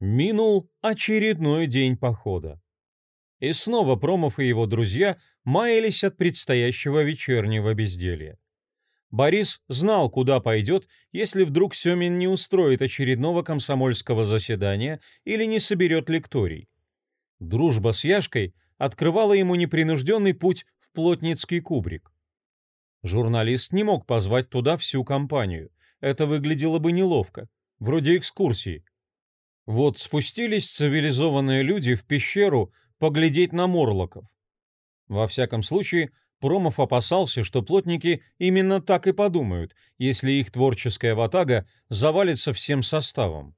Минул очередной день похода. И снова Промов и его друзья маялись от предстоящего вечернего безделья. Борис знал, куда пойдет, если вдруг Семин не устроит очередного комсомольского заседания или не соберет лекторий. Дружба с Яшкой открывала ему непринужденный путь в плотницкий кубрик. Журналист не мог позвать туда всю компанию. Это выглядело бы неловко, вроде экскурсии. Вот спустились цивилизованные люди в пещеру поглядеть на морлоков. Во всяком случае, Промов опасался, что плотники именно так и подумают, если их творческая ватага завалится всем составом.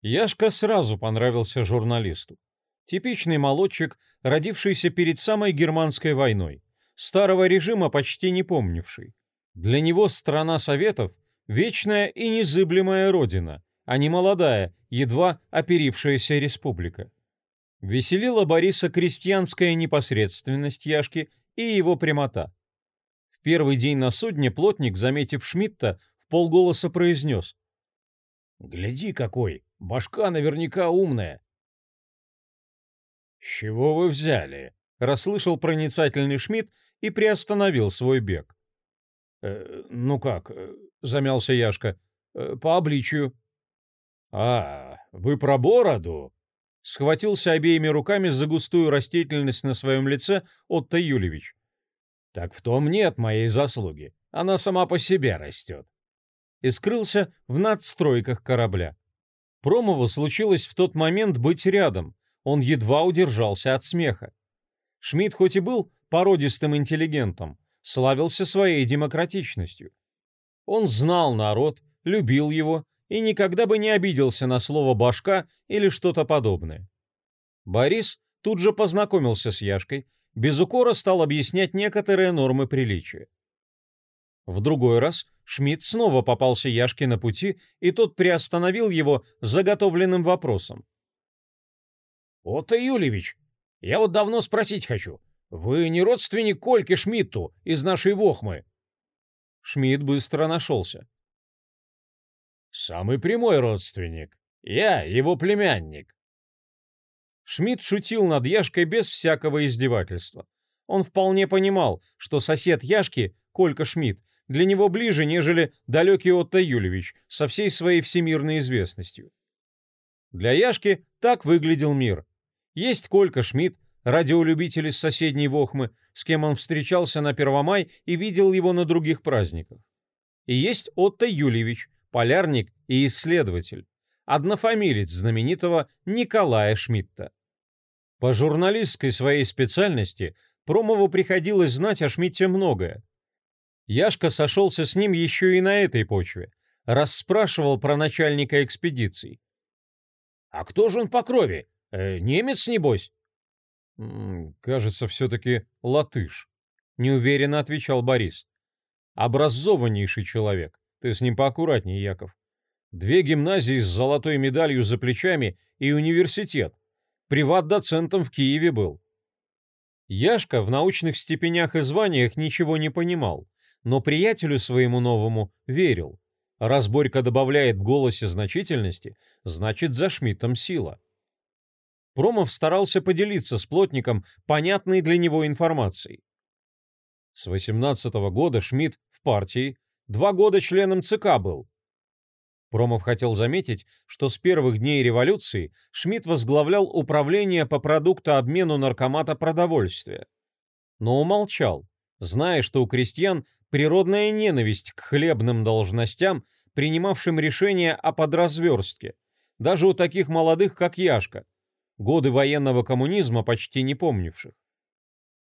Яшка сразу понравился журналисту. Типичный молодчик, родившийся перед самой германской войной, старого режима почти не помнивший. Для него страна Советов – вечная и незыблемая родина, а не молодая, едва оперившаяся республика. Веселила Бориса крестьянская непосредственность Яшки и его прямота. В первый день на судне плотник, заметив Шмидта, в полголоса произнес. «Гляди какой! Башка наверняка умная!» «С чего вы взяли?» — расслышал проницательный Шмидт и приостановил свой бег. «Э, «Ну как?» — замялся Яшка. «Э, «По обличию». «А, вы про бороду?» Схватился обеими руками за густую растительность на своем лице Отто Юлевич. «Так в том нет моей заслуги. Она сама по себе растет». И скрылся в надстройках корабля. Промову случилось в тот момент быть рядом. Он едва удержался от смеха. Шмидт хоть и был породистым интеллигентом, славился своей демократичностью. Он знал народ, любил его и никогда бы не обиделся на слово «башка» или что-то подобное. Борис тут же познакомился с Яшкой, без укора стал объяснять некоторые нормы приличия. В другой раз Шмидт снова попался Яшке на пути, и тот приостановил его заготовленным вопросом. «Отто Юлевич, я вот давно спросить хочу. Вы не родственник Кольке Шмидту из нашей Вохмы?» Шмидт быстро нашелся. Самый прямой родственник. Я его племянник. Шмидт шутил над Яшкой без всякого издевательства. Он вполне понимал, что сосед Яшки, Колька Шмидт, для него ближе, нежели далекий Отто Юлевич со всей своей всемирной известностью. Для Яшки так выглядел мир. Есть Колька Шмидт, радиолюбитель из соседней Вохмы, с кем он встречался на Первомай и видел его на других праздниках. И есть Отто Юлевич, полярник и исследователь, однофамилец знаменитого Николая Шмидта. По журналистской своей специальности Промову приходилось знать о Шмидте многое. Яшка сошелся с ним еще и на этой почве, расспрашивал про начальника экспедиции. «А кто же он по крови? Э, немец, небось?» «Кажется, все-таки латыш», — неуверенно отвечал Борис. «Образованнейший человек. Ты с ним поаккуратнее, Яков. Две гимназии с золотой медалью за плечами и университет. Приват-доцентом в Киеве был. Яшка в научных степенях и званиях ничего не понимал, но приятелю своему новому верил. Раз Борька добавляет в голосе значительности, значит, за Шмидтом сила. Промов старался поделиться с плотником понятной для него информацией. С 18 -го года Шмидт в партии, Два года членом ЦК был. Промов хотел заметить, что с первых дней революции Шмидт возглавлял управление по продуктообмену наркомата продовольствия. Но умолчал, зная, что у крестьян природная ненависть к хлебным должностям, принимавшим решения о подразверстке, даже у таких молодых, как Яшка, годы военного коммунизма почти не помнивших.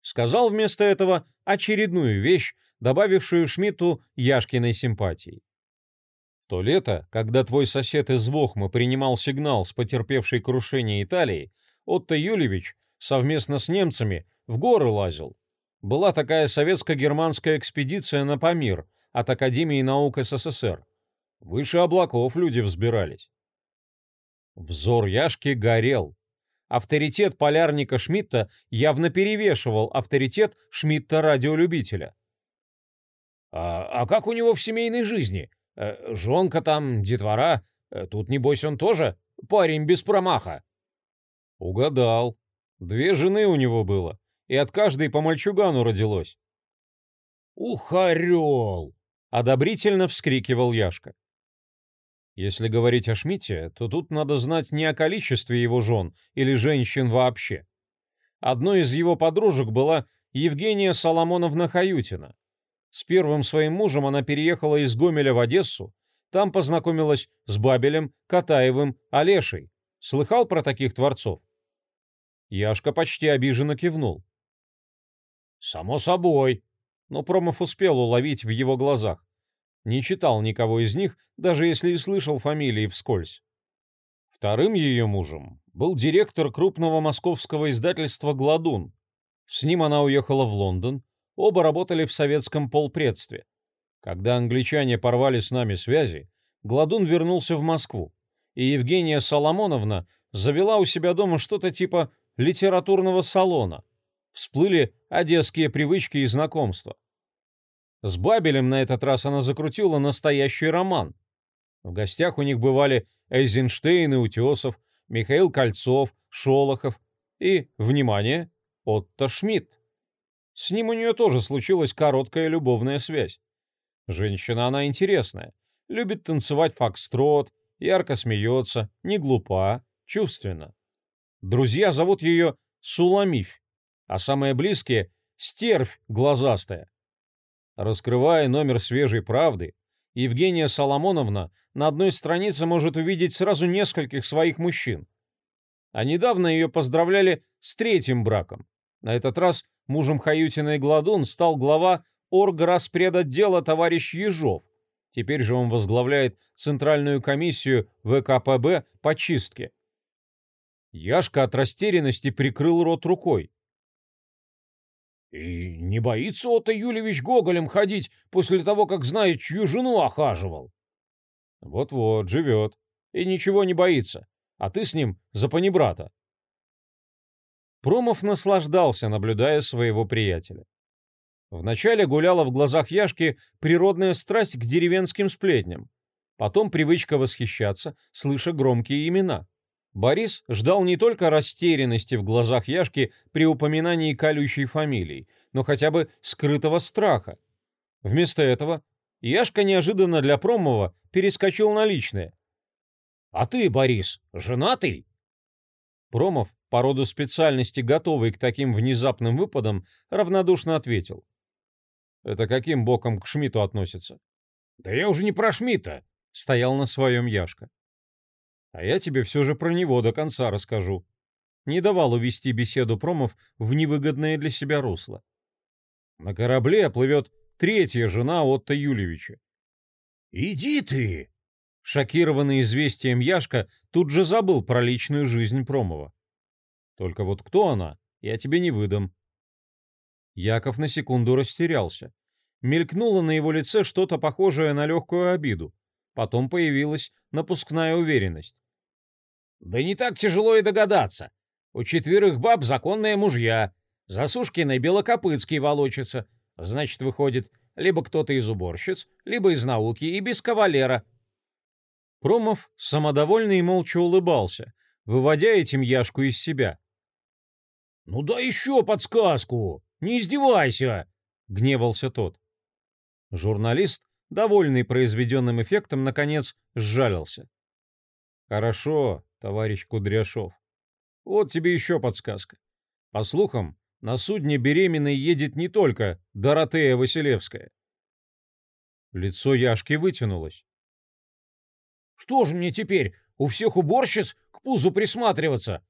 Сказал вместо этого очередную вещь, добавившую Шмидту Яшкиной симпатии. То лето, когда твой сосед из Вохмы принимал сигнал с потерпевшей крушение Италии, Отто Юлевич совместно с немцами в горы лазил. Была такая советско-германская экспедиция на Памир от Академии наук СССР. Выше облаков люди взбирались. Взор Яшки горел. Авторитет полярника Шмидта явно перевешивал авторитет Шмидта-радиолюбителя. А, а как у него в семейной жизни? Э, жонка там, детвора, э, тут, небось, он тоже парень без промаха. Угадал. Две жены у него было, и от каждой по мальчугану родилось. Ух, орел! Одобрительно вскрикивал Яшка. Если говорить о Шмите, то тут надо знать не о количестве его жен или женщин вообще. Одной из его подружек была Евгения Соломоновна Хаютина. С первым своим мужем она переехала из Гомеля в Одессу, там познакомилась с Бабелем, Катаевым, Олешей. Слыхал про таких творцов? Яшка почти обиженно кивнул. «Само собой», но Промов успел уловить в его глазах. Не читал никого из них, даже если и слышал фамилии вскользь. Вторым ее мужем был директор крупного московского издательства «Гладун». С ним она уехала в Лондон, оба работали в советском полпредстве. Когда англичане порвали с нами связи, Гладун вернулся в Москву, и Евгения Соломоновна завела у себя дома что-то типа литературного салона. Всплыли одесские привычки и знакомства. С Бабелем на этот раз она закрутила настоящий роман. В гостях у них бывали Эйзенштейн и Утесов, Михаил Кольцов, Шолохов и, внимание, Отто Шмидт. С ним у нее тоже случилась короткая любовная связь. Женщина она интересная, любит танцевать фокстрот, ярко смеется, не глупа, чувственна. Друзья зовут ее Суламифь, а самые близкие — Стервь глазастая. Раскрывая номер свежей правды, Евгения Соломоновна на одной странице может увидеть сразу нескольких своих мужчин. А недавно ее поздравляли с третьим браком. На этот раз мужем Хаютиной Гладун стал глава орграспредотдела товарищ Ежов. Теперь же он возглавляет Центральную комиссию ВКПБ по чистке. Яшка от растерянности прикрыл рот рукой. И не боится Отто Юлевич Гоголем ходить после того, как знает, чью жену охаживал? Вот-вот, живет. И ничего не боится. А ты с ним за панибрата. Промов наслаждался, наблюдая своего приятеля. Вначале гуляла в глазах Яшки природная страсть к деревенским сплетням. Потом привычка восхищаться, слыша громкие имена. Борис ждал не только растерянности в глазах Яшки при упоминании колючей фамилии, но хотя бы скрытого страха. Вместо этого Яшка неожиданно для Промова перескочил на личное. «А ты, Борис, женатый?» Промов, по роду специальности готовый к таким внезапным выпадам, равнодушно ответил. «Это каким боком к Шмиту относится?» «Да я уже не про Шмита», — стоял на своем Яшка. А я тебе все же про него до конца расскажу. Не давал увести беседу промов в невыгодное для себя русло. На корабле плывет третья жена Отто Юлевича. «Иди ты!» Шокированный известием Яшка тут же забыл про личную жизнь Промова. «Только вот кто она, я тебе не выдам». Яков на секунду растерялся. Мелькнуло на его лице что-то похожее на легкую обиду. Потом появилась напускная уверенность. Да не так тяжело и догадаться. У четверых баб законные мужья. За Сушкиной Белокопытский волочится. Значит, выходит, либо кто-то из уборщиц, либо из науки и без кавалера. Промов самодовольно и молча улыбался, выводя этим Яшку из себя. «Ну да еще подсказку! Не издевайся!» — гневался тот. Журналист, довольный произведенным эффектом, наконец сжалился. «Хорошо, товарищ Кудряшов. Вот тебе еще подсказка. По слухам, на судне беременной едет не только Доротея Василевская. Лицо Яшки вытянулось. «Что же мне теперь, у всех уборщиц к пузу присматриваться?»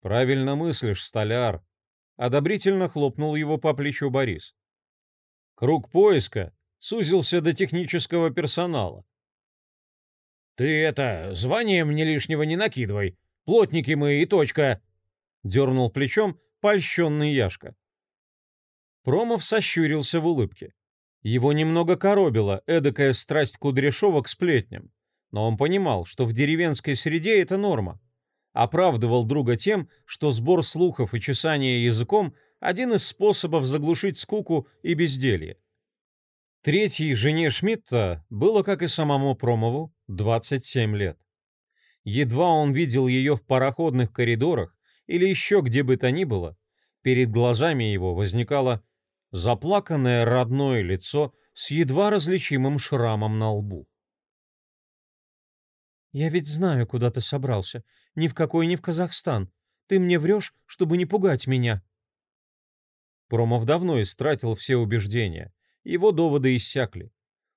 «Правильно мыслишь, столяр», — одобрительно хлопнул его по плечу Борис. «Круг поиска сузился до технического персонала. «Ты это, звание мне лишнего не накидывай. Плотники мы и точка!» Дернул плечом польщенный Яшка. Промов сощурился в улыбке. Его немного коробила эдакая страсть Кудряшова к сплетням, но он понимал, что в деревенской среде это норма. Оправдывал друга тем, что сбор слухов и чесание языком – один из способов заглушить скуку и безделье. Третьей жене Шмидта было, как и самому Промову, 27 лет. Едва он видел ее в пароходных коридорах или еще где бы то ни было, перед глазами его возникало заплаканное родное лицо с едва различимым шрамом на лбу. «Я ведь знаю, куда ты собрался. Ни в какой не в Казахстан. Ты мне врешь, чтобы не пугать меня». Промов давно истратил все убеждения. Его доводы иссякли.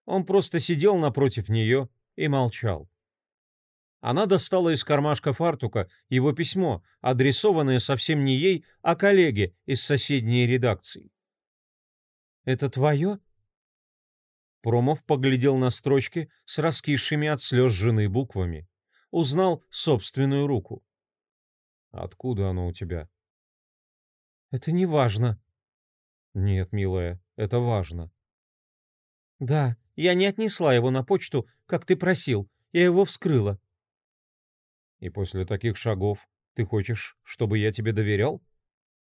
Он просто сидел напротив нее и молчал. Она достала из кармашка фартука его письмо, адресованное совсем не ей, а коллеге из соседней редакции. «Это твое?» Промов поглядел на строчки с раскисшими от слез жены буквами. Узнал собственную руку. «Откуда оно у тебя?» «Это не важно». «Нет, милая, это важно». «Да, я не отнесла его на почту, как ты просил. Я его вскрыла». «И после таких шагов ты хочешь, чтобы я тебе доверял?»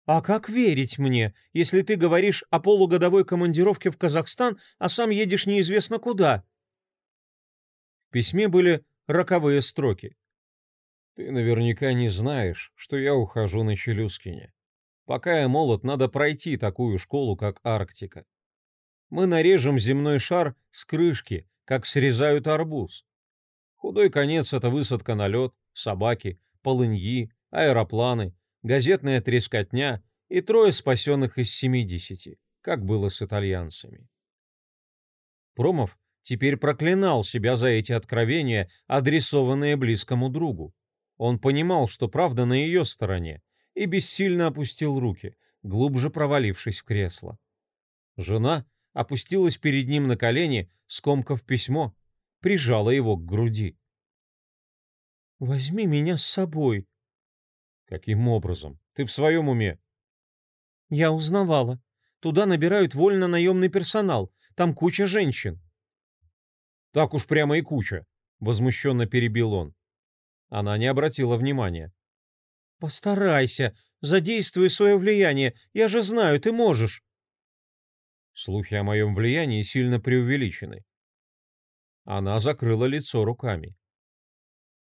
«А как верить мне, если ты говоришь о полугодовой командировке в Казахстан, а сам едешь неизвестно куда?» В письме были роковые строки. «Ты наверняка не знаешь, что я ухожу на Челюскине. Пока я молод, надо пройти такую школу, как Арктика. Мы нарежем земной шар с крышки, как срезают арбуз. Худой конец — это высадка на лед, собаки, полыньи, аэропланы, газетная трескотня и трое спасенных из семидесяти, как было с итальянцами. Промов теперь проклинал себя за эти откровения, адресованные близкому другу. Он понимал, что правда на ее стороне, и бессильно опустил руки, глубже провалившись в кресло. Жена опустилась перед ним на колени, скомкав письмо, прижала его к груди. «Возьми меня с собой», Каким образом? Ты в своем уме? Я узнавала. Туда набирают вольно-наемный персонал. Там куча женщин. Так уж прямо и куча, возмущенно перебил он. Она не обратила внимания. Постарайся, задействуй свое влияние. Я же знаю, ты можешь. Слухи о моем влиянии сильно преувеличены. Она закрыла лицо руками.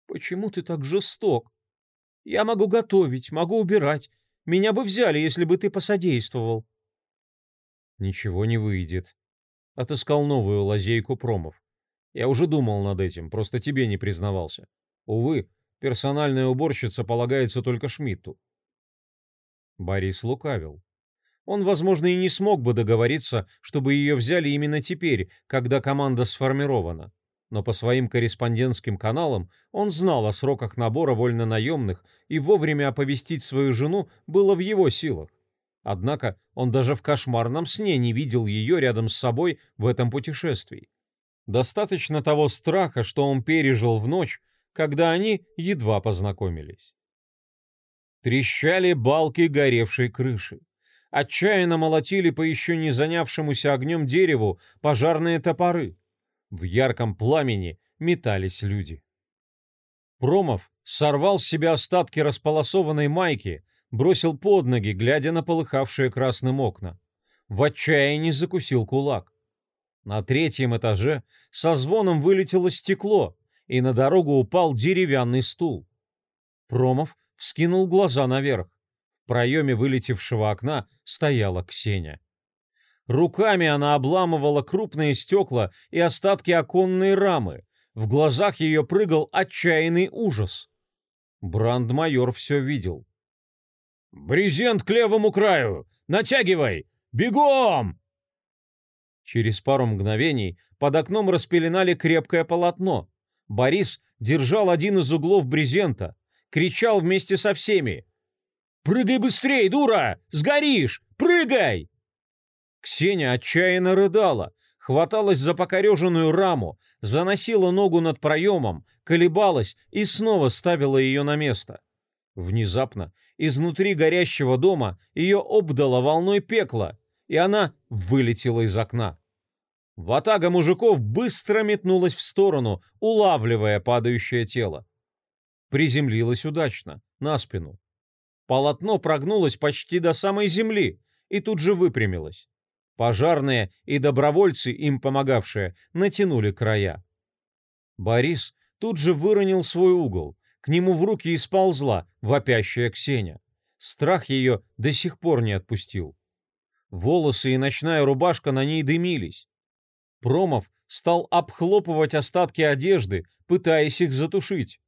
Почему ты так жесток? Я могу готовить, могу убирать. Меня бы взяли, если бы ты посодействовал. Ничего не выйдет. Отыскал новую лазейку промов. Я уже думал над этим, просто тебе не признавался. Увы, персональная уборщица полагается только Шмидту. Борис лукавил. Он, возможно, и не смог бы договориться, чтобы ее взяли именно теперь, когда команда сформирована но по своим корреспондентским каналам он знал о сроках набора вольнонаемных и вовремя оповестить свою жену было в его силах. Однако он даже в кошмарном сне не видел ее рядом с собой в этом путешествии. Достаточно того страха, что он пережил в ночь, когда они едва познакомились. Трещали балки горевшей крыши. Отчаянно молотили по еще не занявшемуся огнем дереву пожарные топоры. В ярком пламени метались люди. Промов сорвал с себя остатки располосованной майки, бросил под ноги, глядя на полыхавшие красным окна. В отчаянии закусил кулак. На третьем этаже со звоном вылетело стекло, и на дорогу упал деревянный стул. Промов вскинул глаза наверх. Проеме вылетевшего окна стояла Ксения. Руками она обламывала крупные стекла и остатки оконной рамы. В глазах ее прыгал отчаянный ужас. Брандмайор все видел. «Брезент к левому краю! Натягивай! Бегом!» Через пару мгновений под окном распеленали крепкое полотно. Борис держал один из углов брезента, кричал вместе со всеми. «Прыгай быстрей, дура! Сгоришь! Прыгай!» Ксения отчаянно рыдала, хваталась за покореженную раму, заносила ногу над проемом, колебалась и снова ставила ее на место. Внезапно изнутри горящего дома ее обдало волной пекла, и она вылетела из окна. Ватага мужиков быстро метнулась в сторону, улавливая падающее тело. Приземлилась удачно, на спину. Полотно прогнулось почти до самой земли и тут же выпрямилось. Пожарные и добровольцы, им помогавшие, натянули края. Борис тут же выронил свой угол, к нему в руки и сползла вопящая Ксения. Страх ее до сих пор не отпустил. Волосы и ночная рубашка на ней дымились. Промов стал обхлопывать остатки одежды, пытаясь их затушить.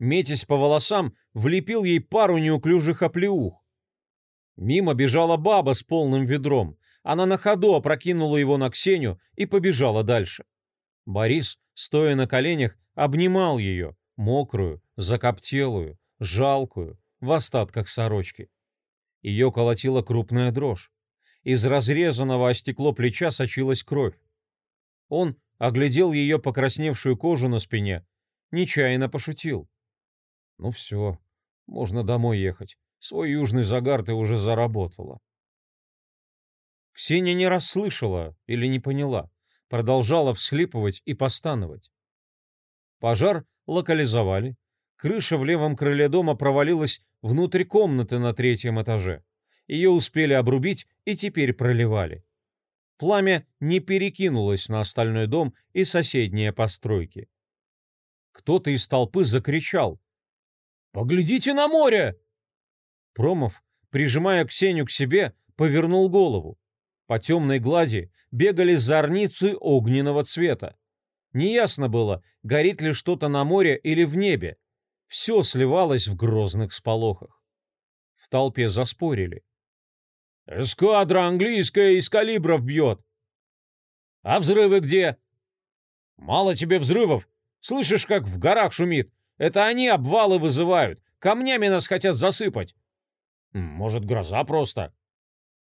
Метясь по волосам, влепил ей пару неуклюжих оплеух. Мимо бежала баба с полным ведром. Она на ходу опрокинула его на Ксению и побежала дальше. Борис, стоя на коленях, обнимал ее, мокрую, закоптелую, жалкую, в остатках сорочки. Ее колотила крупная дрожь. Из разрезанного о стекло плеча сочилась кровь. Он оглядел ее покрасневшую кожу на спине, нечаянно пошутил. «Ну все, можно домой ехать. Свой южный загар ты уже заработала». Ксения не расслышала или не поняла, продолжала всхлипывать и постановать. Пожар локализовали. Крыша в левом крыле дома провалилась внутрь комнаты на третьем этаже. Ее успели обрубить и теперь проливали. Пламя не перекинулось на остальной дом и соседние постройки. Кто-то из толпы закричал. «Поглядите на море!» Промов, прижимая Ксению к себе, повернул голову. По темной глади бегали зорницы огненного цвета. Неясно было, горит ли что-то на море или в небе. Все сливалось в грозных сполохах. В толпе заспорили. «Эскадра английская из калибров бьет!» «А взрывы где?» «Мало тебе взрывов! Слышишь, как в горах шумит? Это они обвалы вызывают, камнями нас хотят засыпать!» «Может, гроза просто?»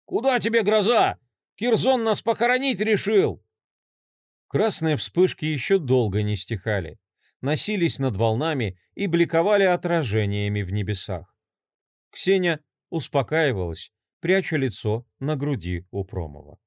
«Куда тебе гроза? Кирзон нас похоронить решил!» Красные вспышки еще долго не стихали, носились над волнами и бликовали отражениями в небесах. Ксения успокаивалась, пряча лицо на груди у Промова.